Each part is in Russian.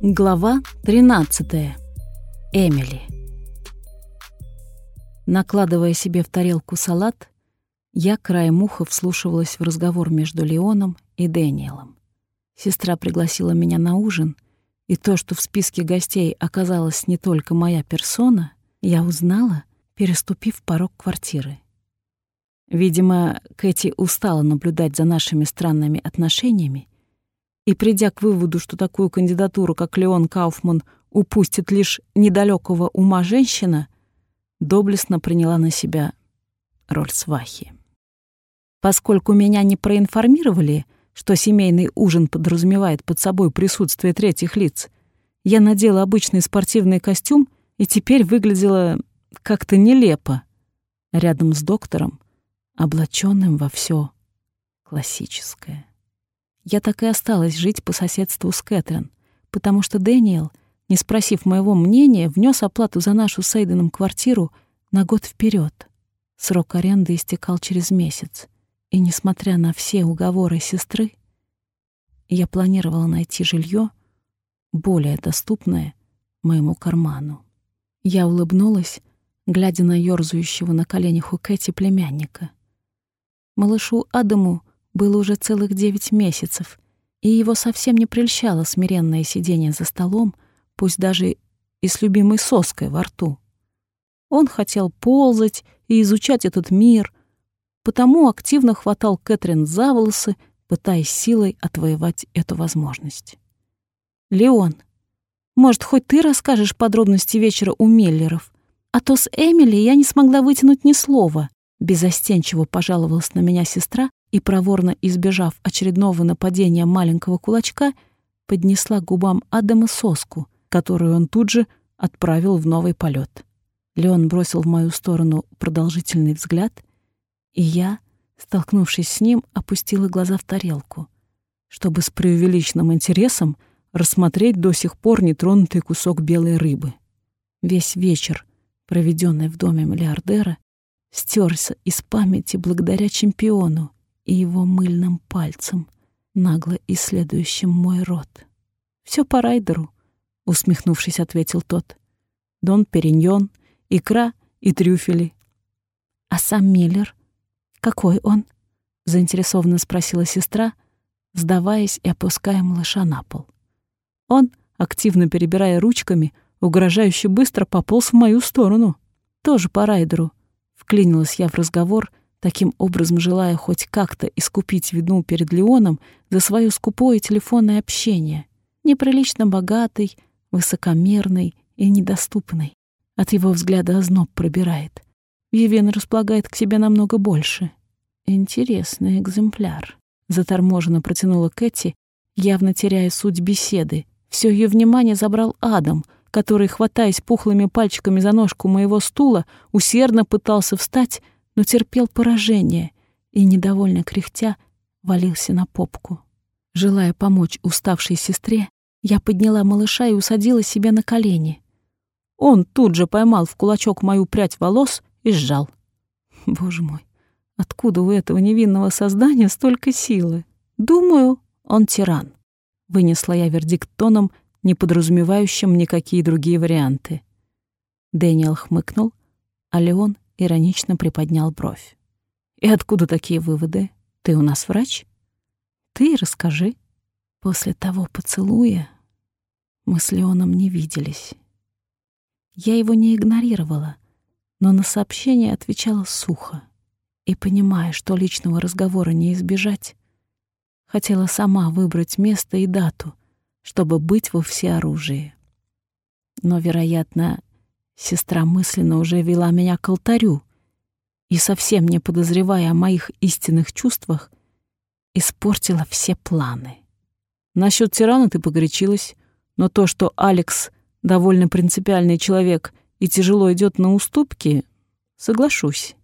Глава 13. Эмили. Накладывая себе в тарелку салат, я краем уха вслушивалась в разговор между Леоном и Дэниелом. Сестра пригласила меня на ужин, и то, что в списке гостей оказалась не только моя персона, я узнала, переступив порог квартиры. Видимо, Кэти устала наблюдать за нашими странными отношениями и, придя к выводу, что такую кандидатуру, как Леон Кауфман, упустит лишь недалекого ума женщина, доблестно приняла на себя роль свахи. Поскольку меня не проинформировали, что семейный ужин подразумевает под собой присутствие третьих лиц, я надела обычный спортивный костюм и теперь выглядела как-то нелепо рядом с доктором, облаченным во все классическое я так и осталась жить по соседству с Кэтрин, потому что Дэниел, не спросив моего мнения, внес оплату за нашу с Эйденом квартиру на год вперед. Срок аренды истекал через месяц, и, несмотря на все уговоры сестры, я планировала найти жилье более доступное моему карману. Я улыбнулась, глядя на ёрзающего на коленях у Кэти племянника. Малышу Адаму было уже целых девять месяцев, и его совсем не прельщало смиренное сидение за столом, пусть даже и с любимой соской во рту. Он хотел ползать и изучать этот мир, потому активно хватал Кэтрин за волосы, пытаясь силой отвоевать эту возможность. «Леон, может, хоть ты расскажешь подробности вечера у Меллеров? А то с Эмили я не смогла вытянуть ни слова», безостенчиво пожаловалась на меня сестра, и, проворно избежав очередного нападения маленького кулачка, поднесла к губам Адама соску, которую он тут же отправил в новый полет. Леон бросил в мою сторону продолжительный взгляд, и я, столкнувшись с ним, опустила глаза в тарелку, чтобы с преувеличенным интересом рассмотреть до сих пор нетронутый кусок белой рыбы. Весь вечер, проведенный в доме миллиардера, стерся из памяти благодаря чемпиону, и его мыльным пальцем, нагло исследующим мой рот. Все по райдеру», — усмехнувшись, ответил тот. «Дон Периньон, икра и трюфели». «А сам Миллер? Какой он?» — заинтересованно спросила сестра, сдаваясь и опуская малыша на пол. Он, активно перебирая ручками, угрожающе быстро пополз в мою сторону. «Тоже по райдеру», — вклинилась я в разговор, таким образом желая хоть как-то искупить вину перед Леоном за свое скупое телефонное общение, неприлично богатый, высокомерный и недоступный. От его взгляда озноб пробирает. Вивен располагает к себе намного больше. Интересный экземпляр. Заторможенно протянула Кэти, явно теряя суть беседы. Все ее внимание забрал Адам, который, хватаясь пухлыми пальчиками за ножку моего стула, усердно пытался встать, но терпел поражение и, недовольно кряхтя, валился на попку. Желая помочь уставшей сестре, я подняла малыша и усадила себе на колени. Он тут же поймал в кулачок мою прядь волос и сжал. Боже мой, откуда у этого невинного создания столько силы? Думаю, он тиран. Вынесла я вердикт тоном, не подразумевающим никакие другие варианты. Дэниел хмыкнул, а Леон иронично приподнял бровь. «И откуда такие выводы? Ты у нас врач? Ты расскажи». После того поцелуя мы с Леоном не виделись. Я его не игнорировала, но на сообщение отвечала сухо. И, понимая, что личного разговора не избежать, хотела сама выбрать место и дату, чтобы быть во всеоружии. Но, вероятно, Сестра мысленно уже вела меня к алтарю и, совсем не подозревая о моих истинных чувствах, испортила все планы. Насчет тирана ты погорячилась, но то, что Алекс довольно принципиальный человек и тяжело идет на уступки, соглашусь.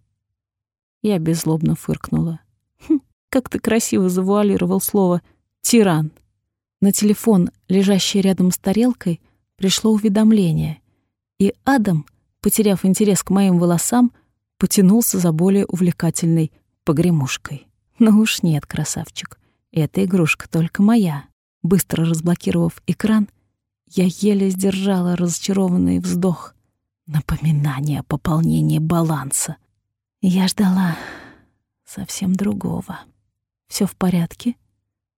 Я беззлобно фыркнула. Хм, как ты красиво завуалировал слово «тиран». На телефон, лежащий рядом с тарелкой, пришло уведомление — и Адам, потеряв интерес к моим волосам, потянулся за более увлекательной погремушкой. Ну уж нет, красавчик, эта игрушка только моя. Быстро разблокировав экран, Я еле сдержала разочарованный вздох. Напоминание о пополнении баланса. Я ждала совсем другого. Все в порядке?»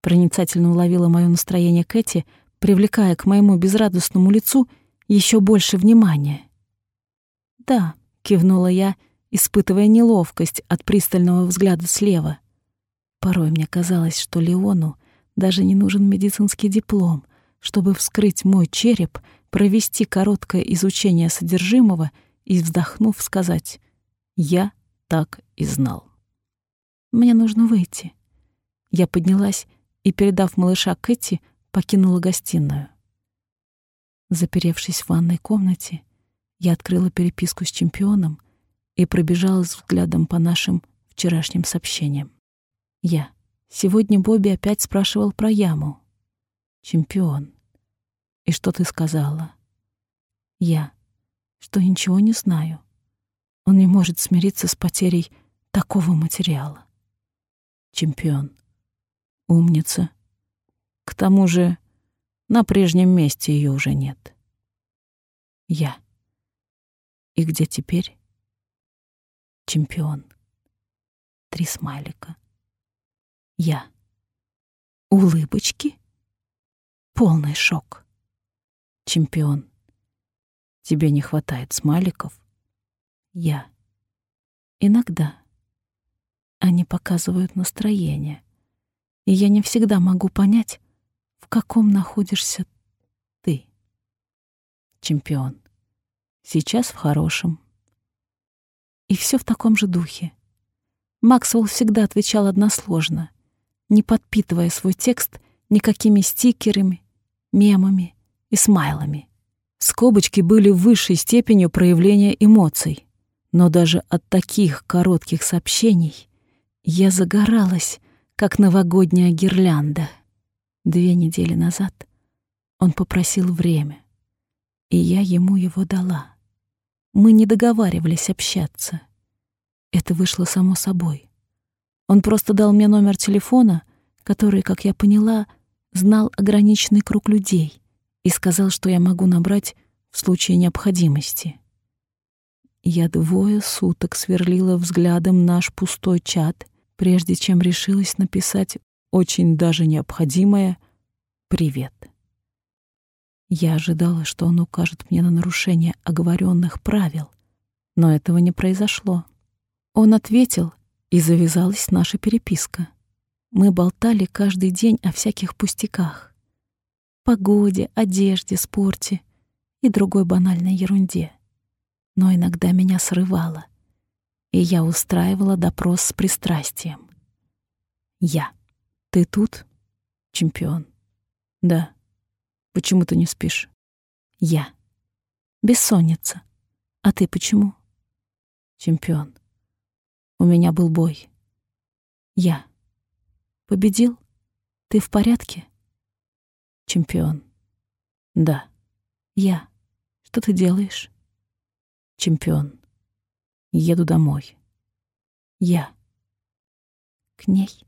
Проницательно уловила мое настроение Кэти, привлекая к моему безрадостному лицу еще больше внимания. «Да», — кивнула я, испытывая неловкость от пристального взгляда слева. Порой мне казалось, что Леону даже не нужен медицинский диплом, чтобы вскрыть мой череп, провести короткое изучение содержимого и, вздохнув, сказать «Я так и знал». «Мне нужно выйти». Я поднялась и, передав малыша Кэти, покинула гостиную. Заперевшись в ванной комнате, я открыла переписку с чемпионом и пробежалась взглядом по нашим вчерашним сообщениям. Я. Сегодня Бобби опять спрашивал про яму. Чемпион. И что ты сказала? Я. Что ничего не знаю. Он не может смириться с потерей такого материала. Чемпион. Умница. К тому же на прежнем месте ее уже нет. Я. И где теперь? Чемпион. Три смайлика. Я. Улыбочки? Полный шок. Чемпион. Тебе не хватает смайликов? Я. Иногда. Они показывают настроение. И я не всегда могу понять, в каком находишься ты. Чемпион. Сейчас в хорошем. И все в таком же духе. Максвелл всегда отвечал односложно, не подпитывая свой текст никакими стикерами, мемами и смайлами. Скобочки были высшей степенью проявления эмоций, но даже от таких коротких сообщений я загоралась, как новогодняя гирлянда. Две недели назад он попросил время, и я ему его дала. Мы не договаривались общаться. Это вышло само собой. Он просто дал мне номер телефона, который, как я поняла, знал ограниченный круг людей и сказал, что я могу набрать в случае необходимости. Я двое суток сверлила взглядом наш пустой чат, прежде чем решилась написать очень даже необходимое «Привет». Я ожидала, что он укажет мне на нарушение оговоренных правил, но этого не произошло. Он ответил, и завязалась наша переписка. Мы болтали каждый день о всяких пустяках. Погоде, одежде, спорте и другой банальной ерунде. Но иногда меня срывало, и я устраивала допрос с пристрастием. Я. Ты тут, чемпион? Да. Почему ты не спишь? Я. Бессонница. А ты почему? Чемпион. У меня был бой. Я. Победил? Ты в порядке? Чемпион. Да. Я. Что ты делаешь? Чемпион. Еду домой. Я. К ней.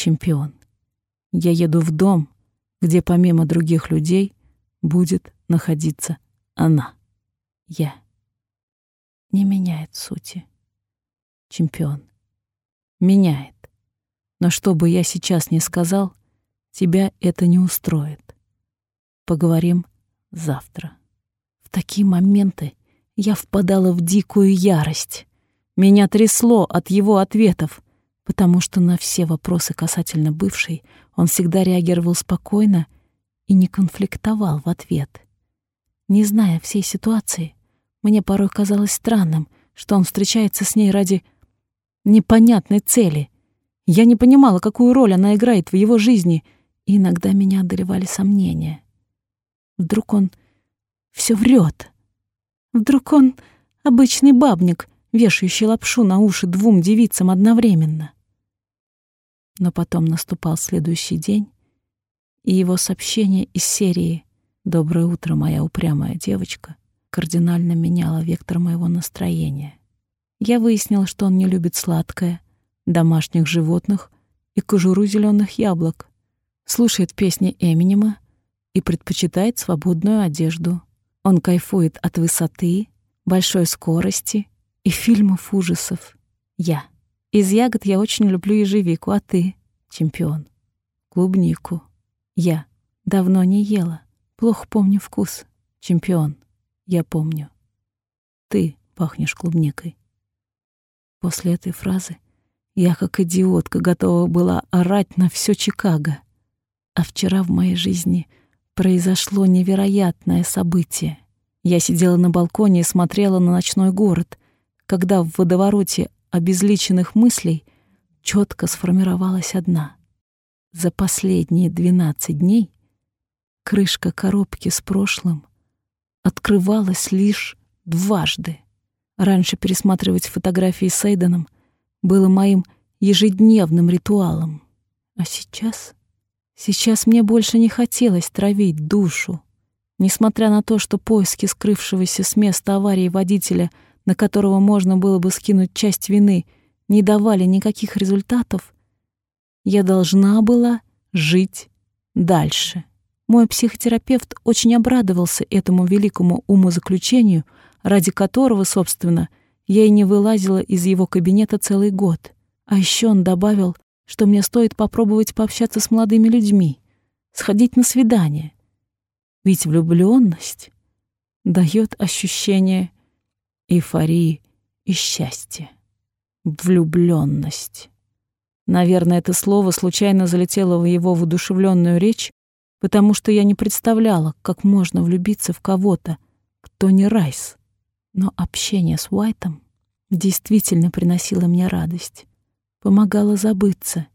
Чемпион. Я еду в дом, где помимо других людей будет находиться она. Я. Не меняет сути. Чемпион. Меняет. Но что бы я сейчас ни сказал, тебя это не устроит. Поговорим завтра. В такие моменты я впадала в дикую ярость. Меня трясло от его ответов, потому что на все вопросы касательно бывшей он всегда реагировал спокойно и не конфликтовал в ответ. Не зная всей ситуации, мне порой казалось странным, что он встречается с ней ради непонятной цели. Я не понимала, какую роль она играет в его жизни, и иногда меня одолевали сомнения. Вдруг он все врет. Вдруг он обычный бабник, вешающий лапшу на уши двум девицам одновременно. Но потом наступал следующий день, и его сообщение из серии «Доброе утро, моя упрямая девочка» кардинально меняло вектор моего настроения. Я выяснила, что он не любит сладкое, домашних животных и кожуру зеленых яблок, слушает песни Эминема и предпочитает свободную одежду. Он кайфует от высоты, большой скорости и фильмов ужасов. Я. Из ягод я очень люблю ежевику, а ты? Чемпион. Клубнику. Я. Давно не ела. Плохо помню вкус. Чемпион. Я помню. Ты пахнешь клубникой. После этой фразы я, как идиотка, готова была орать на все Чикаго. А вчера в моей жизни произошло невероятное событие. Я сидела на балконе и смотрела на ночной город, когда в водовороте обезличенных мыслей четко сформировалась одна. За последние двенадцать дней крышка коробки с прошлым открывалась лишь дважды. Раньше пересматривать фотографии с Эйденом было моим ежедневным ритуалом. А сейчас... Сейчас мне больше не хотелось травить душу. Несмотря на то, что поиски скрывшегося с места аварии водителя, на которого можно было бы скинуть часть вины, не давали никаких результатов, я должна была жить дальше. Мой психотерапевт очень обрадовался этому великому умозаключению, ради которого, собственно, я и не вылазила из его кабинета целый год. А еще он добавил, что мне стоит попробовать пообщаться с молодыми людьми, сходить на свидание — ведь влюбленность дает ощущение эйфории и счастья. Влюбленность. Наверное, это слово случайно залетело в его воодушевленную речь, потому что я не представляла, как можно влюбиться в кого-то, кто не Райс. Но общение с Уайтом действительно приносило мне радость, помогало забыться.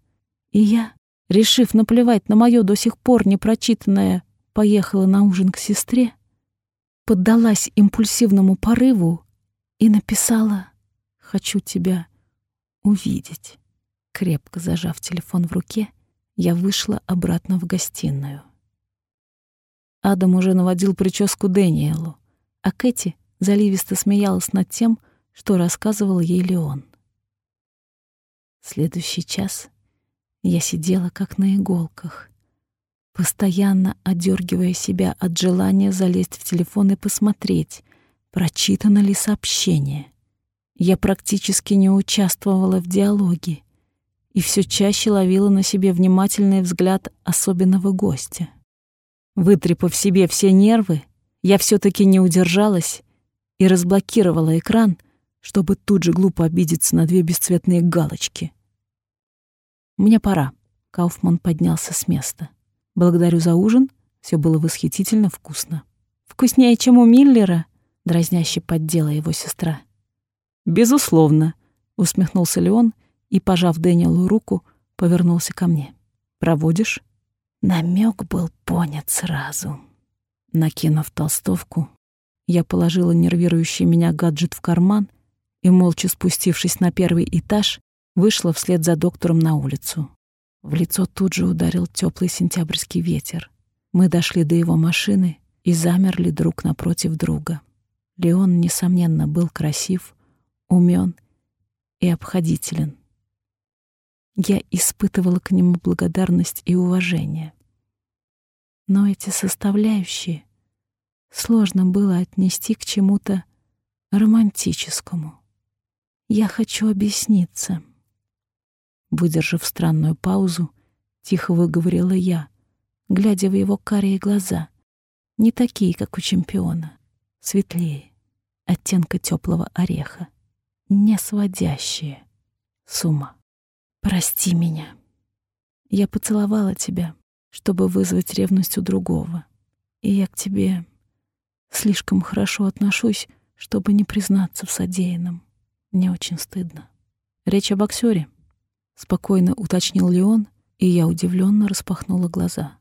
И я, решив наплевать на мое до сих пор непрочитанное поехала на ужин к сестре, поддалась импульсивному порыву и написала «Хочу тебя увидеть». Крепко зажав телефон в руке, я вышла обратно в гостиную. Адам уже наводил прическу Дэниелу, а Кэти заливисто смеялась над тем, что рассказывал ей Леон. Следующий час я сидела как на иголках, постоянно одергивая себя от желания залезть в телефон и посмотреть, прочитано ли сообщение. Я практически не участвовала в диалоге и все чаще ловила на себе внимательный взгляд особенного гостя. Вытрепав себе все нервы, я все таки не удержалась и разблокировала экран, чтобы тут же глупо обидеться на две бесцветные галочки. «Мне пора», — Кауфман поднялся с места. Благодарю за ужин, все было восхитительно вкусно. Вкуснее, чем у Миллера, дразняще поддела его сестра. Безусловно, усмехнулся Леон и, пожав Дэниелу руку, повернулся ко мне. Проводишь? Намек был понят сразу. Накинув толстовку, я положила нервирующий меня гаджет в карман и, молча спустившись на первый этаж, вышла вслед за доктором на улицу. В лицо тут же ударил теплый сентябрьский ветер. Мы дошли до его машины и замерли друг напротив друга. Леон, несомненно, был красив, умен и обходителен. Я испытывала к нему благодарность и уважение. Но эти составляющие сложно было отнести к чему-то романтическому. Я хочу объясниться. Выдержав странную паузу, тихо выговорила я, глядя в его карие глаза, не такие, как у чемпиона, светлее, оттенка теплого ореха, не сводящие с ума. Прости меня. Я поцеловала тебя, чтобы вызвать ревность у другого, и я к тебе слишком хорошо отношусь, чтобы не признаться в содеянном. Мне очень стыдно. Речь о боксере. — спокойно уточнил Леон, и я удивленно распахнула глаза.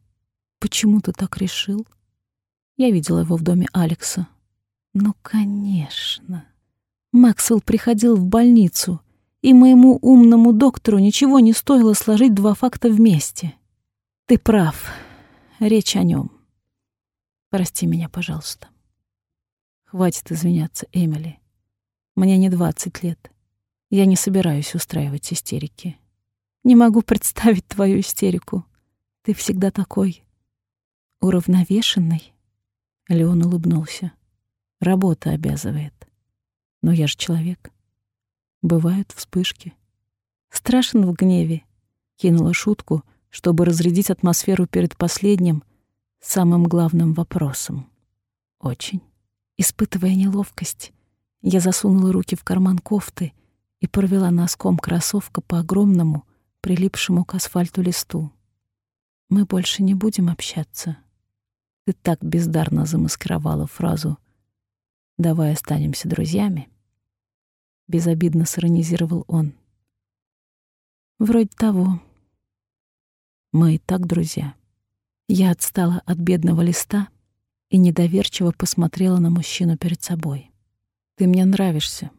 «Почему ты так решил?» Я видела его в доме Алекса. «Ну, конечно. Максвелл приходил в больницу, и моему умному доктору ничего не стоило сложить два факта вместе. Ты прав. Речь о нем. Прости меня, пожалуйста. Хватит извиняться, Эмили. Мне не двадцать лет. Я не собираюсь устраивать истерики. Не могу представить твою истерику. Ты всегда такой уравновешенный?» Леон улыбнулся. «Работа обязывает. Но я же человек. Бывают вспышки. Страшен в гневе. Кинула шутку, чтобы разрядить атмосферу перед последним, самым главным вопросом. Очень. Испытывая неловкость, я засунула руки в карман кофты и провела носком кроссовка по огромному, прилипшему к асфальту листу. «Мы больше не будем общаться». Ты так бездарно замаскировала фразу «давай останемся друзьями». — безобидно сиронизировал он. «Вроде того. Мы и так друзья». Я отстала от бедного листа и недоверчиво посмотрела на мужчину перед собой. «Ты мне нравишься,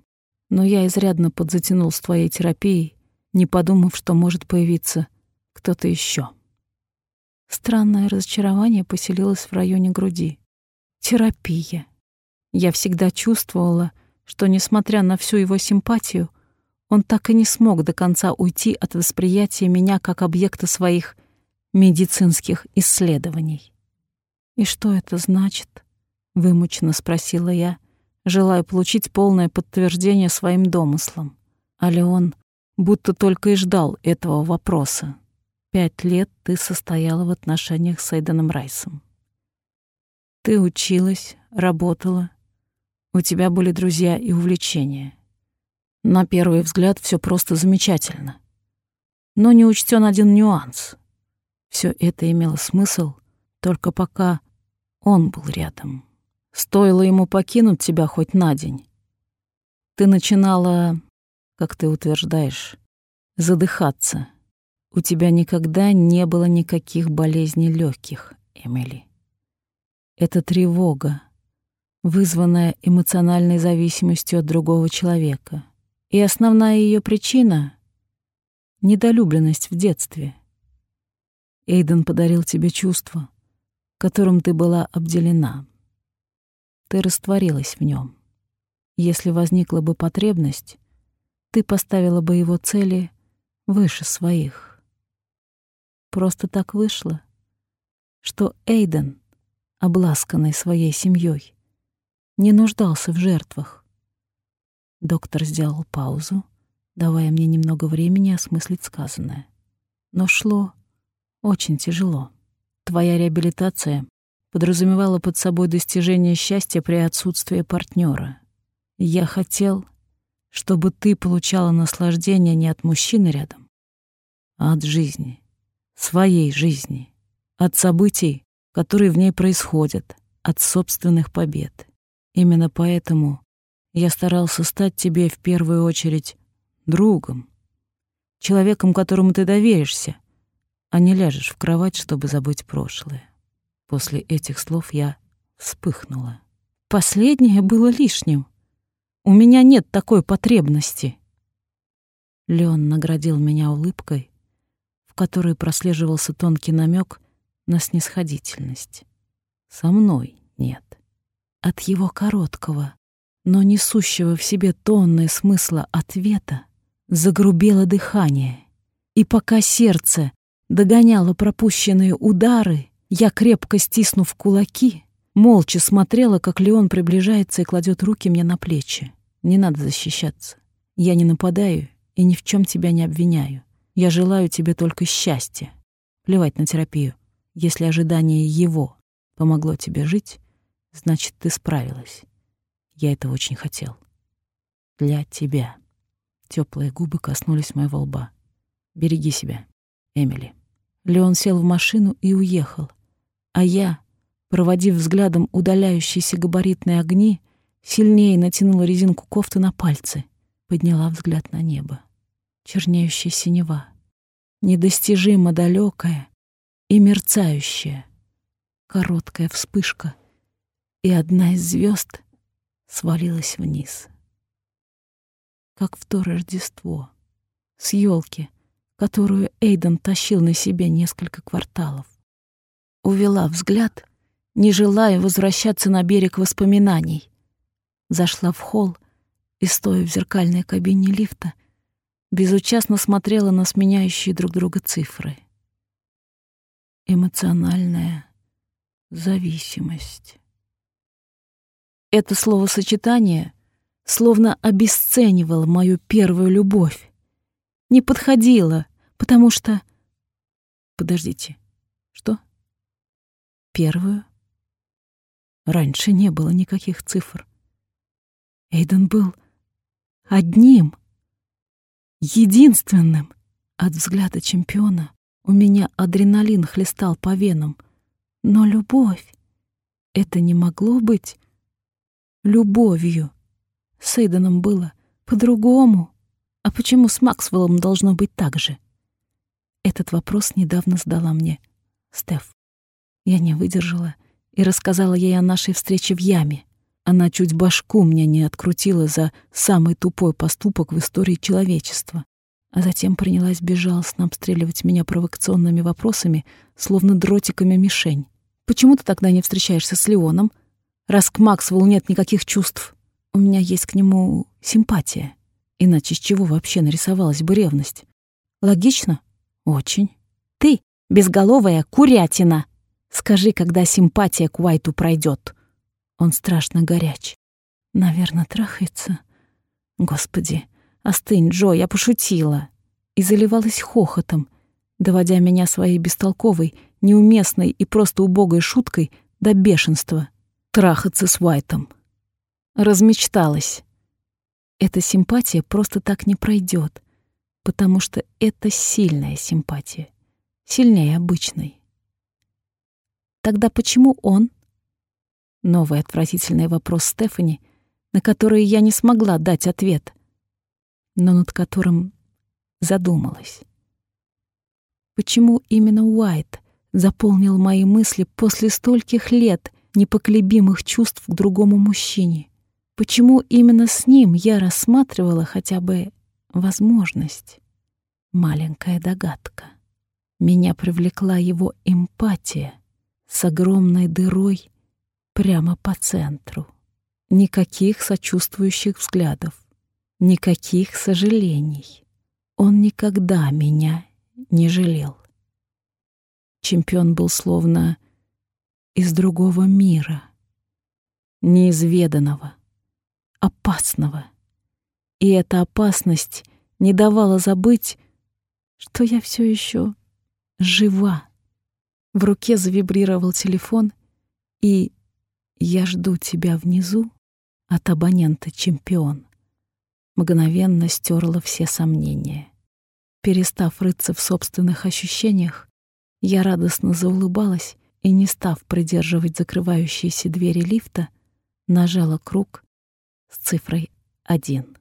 но я изрядно подзатянул с твоей терапией, не подумав, что может появиться кто-то еще. Странное разочарование поселилось в районе груди. Терапия. Я всегда чувствовала, что, несмотря на всю его симпатию, он так и не смог до конца уйти от восприятия меня как объекта своих медицинских исследований. «И что это значит?» — вымученно спросила я, желая получить полное подтверждение своим домыслам. А Леон будто только и ждал этого вопроса. «Пять лет ты состояла в отношениях с Эйденом Райсом. Ты училась, работала, у тебя были друзья и увлечения. На первый взгляд все просто замечательно. Но не учтен один нюанс. Все это имело смысл только пока он был рядом. Стоило ему покинуть тебя хоть на день. Ты начинала, как ты утверждаешь, задыхаться. У тебя никогда не было никаких болезней легких, Эмили. Это тревога, вызванная эмоциональной зависимостью от другого человека. И основная ее причина — недолюбленность в детстве. Эйден подарил тебе чувство, которым ты была обделена. Ты растворилась в нем. Если возникла бы потребность, ты поставила бы его цели выше своих. Просто так вышло, что Эйден, обласканный своей семьей, не нуждался в жертвах. Доктор сделал паузу, давая мне немного времени осмыслить сказанное. Но шло очень тяжело. Твоя реабилитация подразумевала под собой достижение счастья при отсутствии партнера. Я хотел, чтобы ты получала наслаждение не от мужчины рядом, а от жизни, своей жизни, от событий, которые в ней происходят, от собственных побед. Именно поэтому я старался стать тебе в первую очередь другом, человеком, которому ты доверишься, а не ляжешь в кровать, чтобы забыть прошлое. После этих слов я вспыхнула. Последнее было лишним. У меня нет такой потребности. Леон наградил меня улыбкой, в которой прослеживался тонкий намек на снисходительность. Со мной нет. От его короткого, но несущего в себе тонны смысла ответа загрубело дыхание. И пока сердце догоняло пропущенные удары, я, крепко стиснув кулаки, молча смотрела, как Леон приближается и кладет руки мне на плечи. Не надо защищаться. Я не нападаю и ни в чем тебя не обвиняю. Я желаю тебе только счастья. Плевать на терапию. Если ожидание его помогло тебе жить, Значит, ты справилась. Я этого очень хотел. Для тебя. Теплые губы коснулись моего лба. Береги себя, Эмили. Леон сел в машину и уехал. А я, проводив взглядом удаляющиеся габаритные огни, сильнее натянула резинку кофты на пальцы, подняла взгляд на небо. Чернеющая синева, недостижимо далекая и мерцающая. Короткая вспышка — и одна из звезд свалилась вниз. Как в то Рождество, с елки, которую Эйден тащил на себе несколько кварталов. Увела взгляд, не желая возвращаться на берег воспоминаний. Зашла в холл и, стоя в зеркальной кабине лифта, безучастно смотрела на сменяющие друг друга цифры. Эмоциональная, зависимость. Это словосочетание словно обесценивало мою первую любовь. Не подходило, потому что... Подождите, что? Первую? Раньше не было никаких цифр. Эйден был одним, единственным. От взгляда чемпиона у меня адреналин хлестал по венам. Но любовь — это не могло быть любовью. С Эйденом было по-другому. А почему с Максвеллом должно быть так же? Этот вопрос недавно задала мне Стеф. Я не выдержала и рассказала ей о нашей встрече в яме. Она чуть башку мне не открутила за самый тупой поступок в истории человечества, а затем принялась безжалостно обстреливать меня провокационными вопросами, словно дротиками мишень. Почему ты тогда не встречаешься с Леоном? Раз к Максвеллу нет никаких чувств, у меня есть к нему симпатия. Иначе с чего вообще нарисовалась бы ревность? Логично? Очень. Ты — безголовая курятина. Скажи, когда симпатия к Уайту пройдет. Он страшно горяч. Наверное, трахается. Господи, остынь, Джо, я пошутила. И заливалась хохотом, доводя меня своей бестолковой, неуместной и просто убогой шуткой до бешенства. Трахаться с Уайтом. Размечталась. Эта симпатия просто так не пройдет, потому что это сильная симпатия, сильнее обычной. Тогда почему он? Новый отвратительный вопрос Стефани, на который я не смогла дать ответ, но над которым задумалась. Почему именно Уайт заполнил мои мысли после стольких лет непоколебимых чувств к другому мужчине? Почему именно с ним я рассматривала хотя бы возможность? Маленькая догадка. Меня привлекла его эмпатия с огромной дырой прямо по центру. Никаких сочувствующих взглядов, никаких сожалений. Он никогда меня не жалел. Чемпион был словно из другого мира, неизведанного, опасного. И эта опасность не давала забыть, что я все еще жива. В руке завибрировал телефон, и «Я жду тебя внизу» от абонента «Чемпион» мгновенно стерла все сомнения. Перестав рыться в собственных ощущениях, я радостно заулыбалась и, не став придерживать закрывающиеся двери лифта, нажала круг с цифрой один.